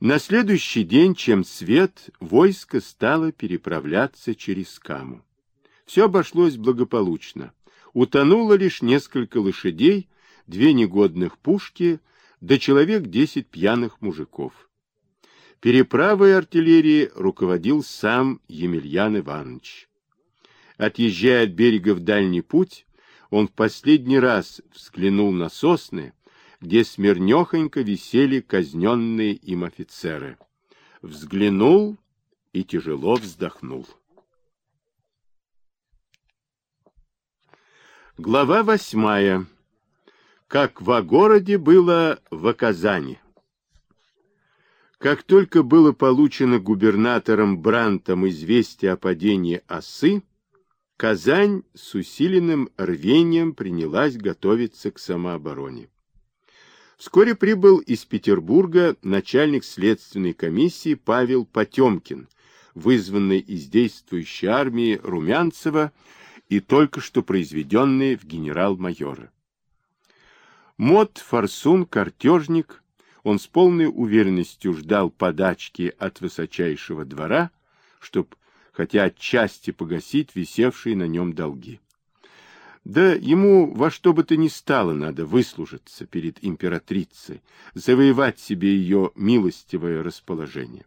На следующий день, чем свет, войско стало переправляться через Каму. Все обошлось благополучно. Утонуло лишь несколько лошадей, две негодных пушки, да человек десять пьяных мужиков. Переправой артиллерии руководил сам Емельян Иванович. Отъезжая от берега в дальний путь, он в последний раз взглянул на сосны, где смирнехонько висели казненные им офицеры. Взглянул и тяжело вздохнул. Глава восьмая. Как во городе было в Казани. Как только было получено губернатором Брантом известие о падении осы, Казань с усиленным рвением принялась готовиться к самообороне. Вскоре прибыл из Петербурга начальник следственной комиссии Павел Потемкин, вызванный из действующей армии Румянцева и только что произведенный в генерал-майора. Мод, форсун, картежник, он с полной уверенностью ждал подачки от высочайшего двора, чтоб хотя отчасти погасить висевшие на нем долги. Да ему во что бы то ни стало надо выслужиться перед императрицей, завоевать себе ее милостивое расположение.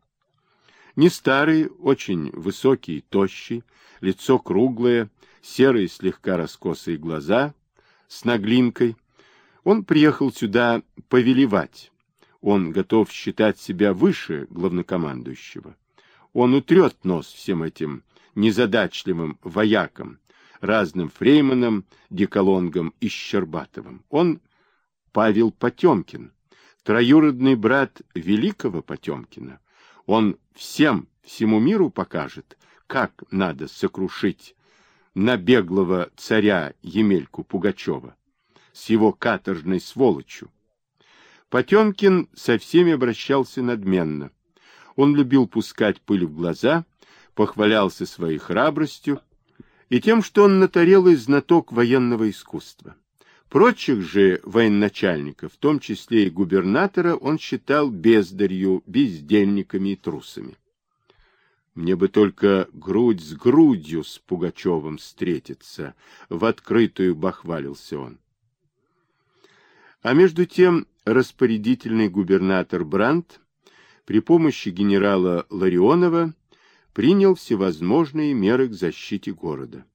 Не старый, очень высокий, тощий, лицо круглое, серые слегка раскосые глаза с наглинкой. Он приехал сюда повелевать. Он готов считать себя выше главнокомандующего. Он утрет нос всем этим незадачливым воякам, разным Фрейманом, Деколонгом и Щербатовым. Он Павел Потемкин, троюродный брат великого Потемкина. Он всем, всему миру покажет, как надо сокрушить набеглого царя Емельку Пугачева с его каторжной сволочью. Потемкин со всеми обращался надменно. Он любил пускать пыль в глаза, похвалялся своей храбростью, и тем, что он натарелый знаток военного искусства. Прочих же военачальников, в том числе и губернатора, он считал бездарью, бездельниками и трусами. Мне бы только грудь с грудью с Пугачевым встретиться, в открытую бахвалился он. А между тем распорядительный губернатор Брандт при помощи генерала Ларионова принял всевозможные меры к защите города.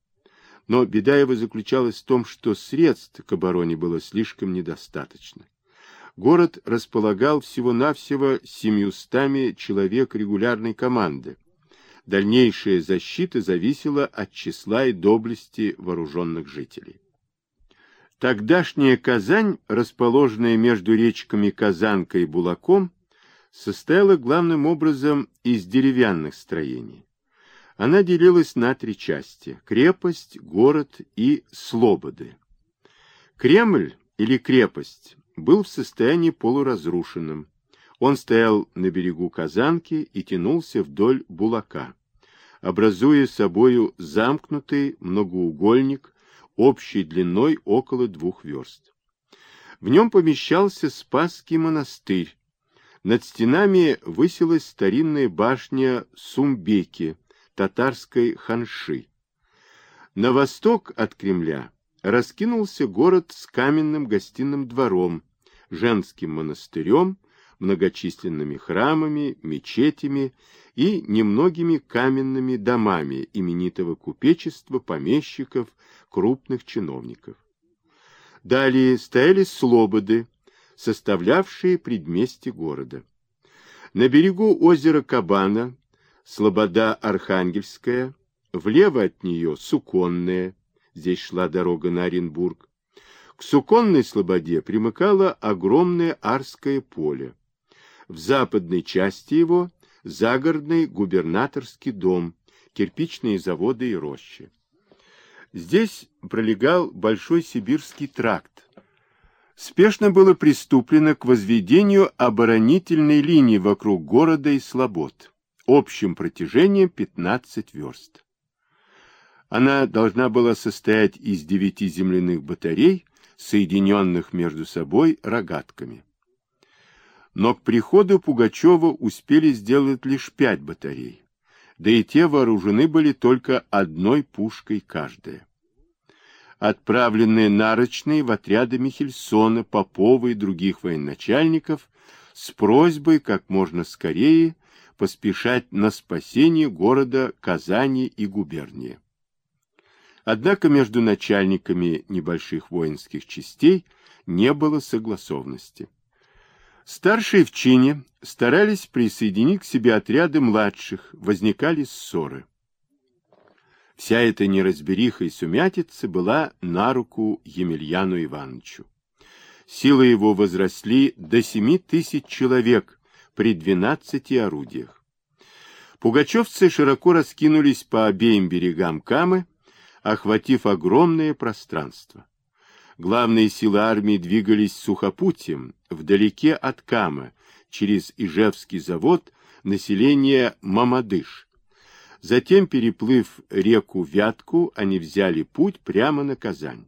Но беда его заключалась в том, что средств к обороне было слишком недостаточно. Город располагал всего-навсего семьюстами человек регулярной команды. Дальнейшая защита зависела от числа и доблести вооруженных жителей. Тогдашняя Казань, расположенная между речками Казанка и Булаком, состояла главным образом из деревянных строений. Она делилась на три части – крепость, город и слободы. Кремль или крепость был в состоянии полуразрушенном. Он стоял на берегу Казанки и тянулся вдоль Булака, образуя собою замкнутый многоугольник общей длиной около двух верст. В нем помещался Спасский монастырь, над стенами высилась старинная башня Сумбеки, татарской ханши. На восток от Кремля раскинулся город с каменным гостиным двором, женским монастырем, многочисленными храмами, мечетями и немногими каменными домами именитого купечества, помещиков, крупных чиновников. Далее стояли слободы, составлявшие предместье города. На берегу озера Кабана, Слобода Архангельская, влево от нее Суконная, здесь шла дорога на Оренбург. К Суконной Слободе примыкало огромное Арское поле. В западной части его загородный губернаторский дом, кирпичные заводы и рощи. Здесь пролегал Большой Сибирский тракт, спешно было приступлено к возведению оборонительной линии вокруг города и слобод, общим протяжением 15 верст. Она должна была состоять из девяти земляных батарей, соединенных между собой рогатками. Но к приходу Пугачева успели сделать лишь пять батарей, да и те вооружены были только одной пушкой каждая. Отправленные нарочные в отряды Михельсона, Попова и других военачальников с просьбой как можно скорее поспешать на спасение города Казани и губернии. Однако между начальниками небольших воинских частей не было согласованности. Старшие в чине старались присоединить к себе отряды младших, возникали ссоры. Вся эта неразбериха и сумятица была на руку Емельяну Ивановичу. Силы его возросли до семи тысяч человек при двенадцати орудиях. Пугачевцы широко раскинулись по обеим берегам Камы, охватив огромное пространство. Главные силы армии двигались сухопутем, вдалеке от Камы, через Ижевский завод, население Мамадыш. Затем, переплыв реку Вятку, они взяли путь прямо на Казань.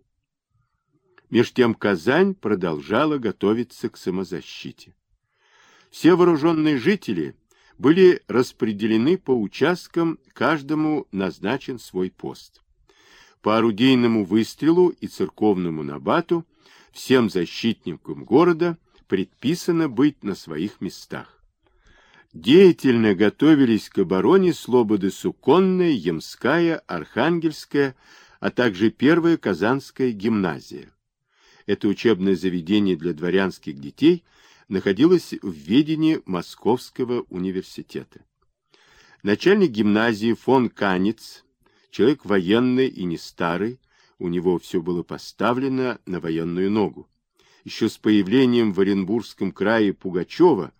Меж тем Казань продолжала готовиться к самозащите. Все вооруженные жители были распределены по участкам, каждому назначен свой пост. По орудийному выстрелу и церковному набату всем защитникам города предписано быть на своих местах. Деятельно готовились к обороне Слободы Суконная, Ямская, Архангельская, а также Первая Казанская гимназия. Это учебное заведение для дворянских детей находилось в ведении Московского университета. Начальник гимназии фон Канец Человек военный и не старый, у него все было поставлено на военную ногу. Еще с появлением в Оренбургском крае Пугачева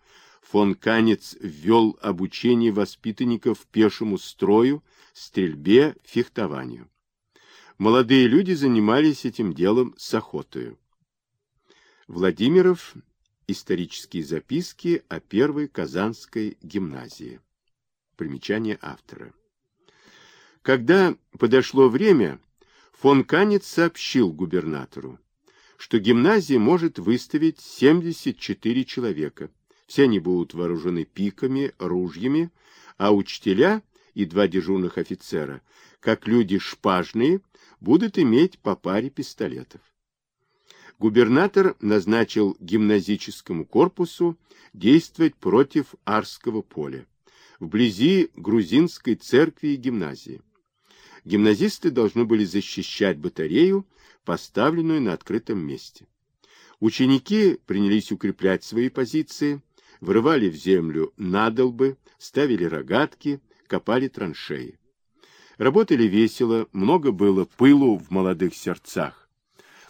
фон Канец ввел обучение воспитанников пешему строю, стрельбе, фехтованию. Молодые люди занимались этим делом с охотою. Владимиров. Исторические записки о первой Казанской гимназии. Примечание автора. Когда подошло время, фон Канец сообщил губернатору, что гимназия может выставить 74 человека. Все они будут вооружены пиками, ружьями, а учителя и два дежурных офицера, как люди шпажные, будут иметь по паре пистолетов. Губернатор назначил гимназическому корпусу действовать против Арского поля, вблизи грузинской церкви и гимназии. Гимназисты должны были защищать батарею, поставленную на открытом месте. Ученики принялись укреплять свои позиции, врывали в землю надолбы, ставили рогатки, копали траншеи. Работали весело, много было пылу в молодых сердцах.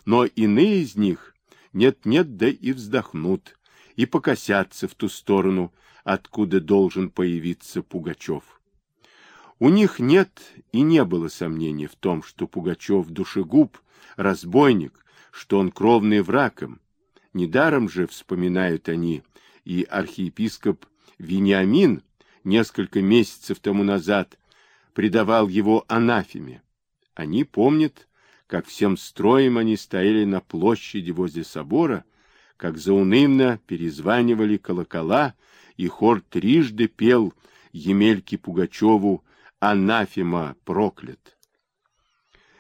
Но иные из них нет-нет, да и вздохнут, и покосятся в ту сторону, откуда должен появиться Пугачев. У них нет и не было сомнений в том, что Пугачев душегуб, разбойник, что он кровный враг им. Недаром же вспоминают они и архиепископ Вениамин несколько месяцев тому назад предавал его анафеме. Они помнят, как всем строем они стояли на площади возле собора, как заунывно перезванивали колокола, и хор трижды пел Емельке Пугачеву анафема проклят.